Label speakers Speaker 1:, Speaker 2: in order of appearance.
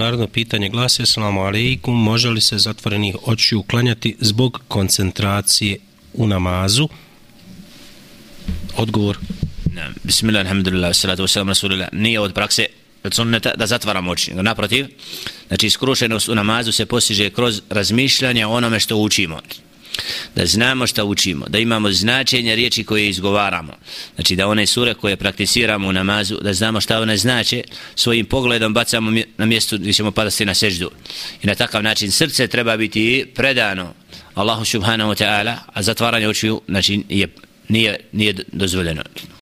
Speaker 1: Narodno pitanje glasi, salamu alaikum, može li se zatvorenih očiju uklanjati zbog koncentracije u namazu? Odgovor.
Speaker 2: Ne, bismillah, alhamdulillah, salatu wasalam, rasulillah, nije od prakse od sunneta da zatvaramo oči. Naprotiv, znači skrušenost u namazu se postiže kroz razmišljanje o onome što učimo da znamo šta učimo, da imamo značenje riječi koje izgovaramo. Znači da one sure koje prakticiramo u namazu, da znamo šta one znače, svojim pogledom bacamo na mjestu gdje ćemo padati na seždu. I na takav način srce treba biti predano Allahu subhanahu wa ta'ala, a zatvaranje očiju znači, je, nije, nije dozvoljeno.